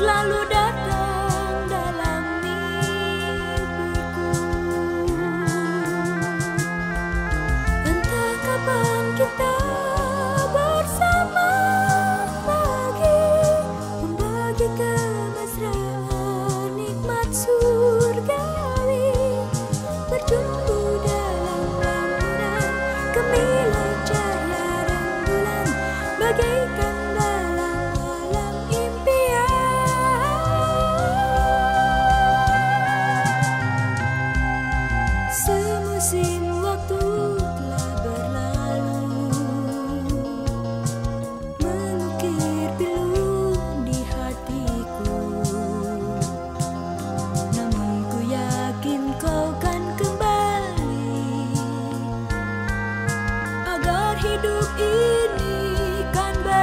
selalu datang dalam mimpiku. Entah kapan kita bersama lagi Membagi kemesraan nikmat surgawi Berjumpa dalam rambunan Kemilau cahaya rembulan Bagaikan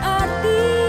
berarti